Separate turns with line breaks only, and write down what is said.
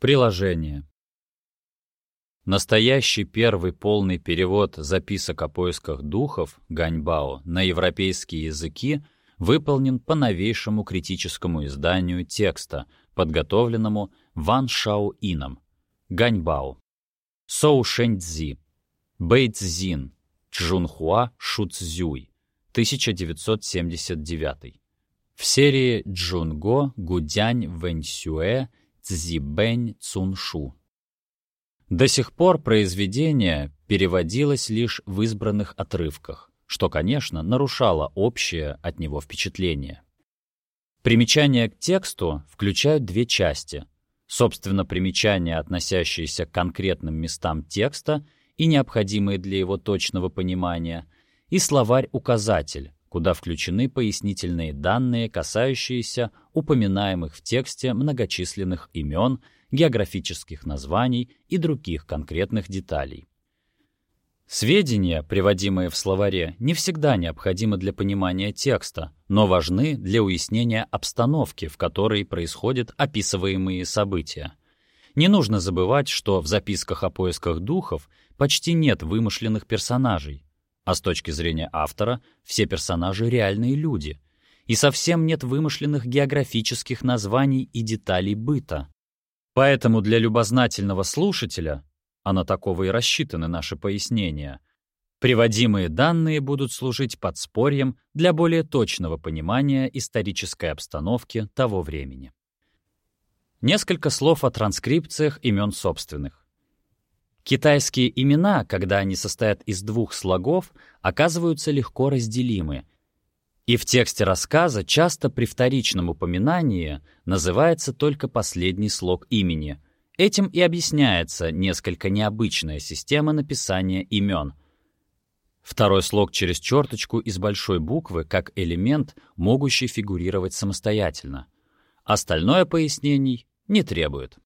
Приложение. Настоящий первый полный перевод записок о поисках духов Ганьбао на европейские языки выполнен по новейшему критическому изданию текста, подготовленному Ван Шао Ином, Ганьбао, Соу Шэньцзи, Бэйцзин, Чжунхуа Шуцзюй, 1979. В серии Джунго Гудянь Вэньсюэ Цзибэнь Цуншу. До сих пор произведение переводилось лишь в избранных отрывках, что, конечно, нарушало общее от него впечатление. Примечания к тексту включают две части. Собственно, примечания, относящиеся к конкретным местам текста и необходимые для его точного понимания, и словарь-указатель, куда включены пояснительные данные, касающиеся упоминаемых в тексте многочисленных имен, географических названий и других конкретных деталей. Сведения, приводимые в словаре, не всегда необходимы для понимания текста, но важны для уяснения обстановки, в которой происходят описываемые события. Не нужно забывать, что в записках о поисках духов почти нет вымышленных персонажей, а с точки зрения автора, все персонажи — реальные люди. И совсем нет вымышленных географических названий и деталей быта. Поэтому для любознательного слушателя, а на такого и рассчитаны наши пояснения, приводимые данные будут служить подспорьем для более точного понимания исторической обстановки того времени. Несколько слов о транскрипциях имен собственных. Китайские имена, когда они состоят из двух слогов, оказываются легко разделимы. И в тексте рассказа часто при вторичном упоминании называется только последний слог имени. Этим и объясняется несколько необычная система написания имен. Второй слог через черточку из большой буквы как элемент, могущий фигурировать самостоятельно. Остальное пояснений не требует.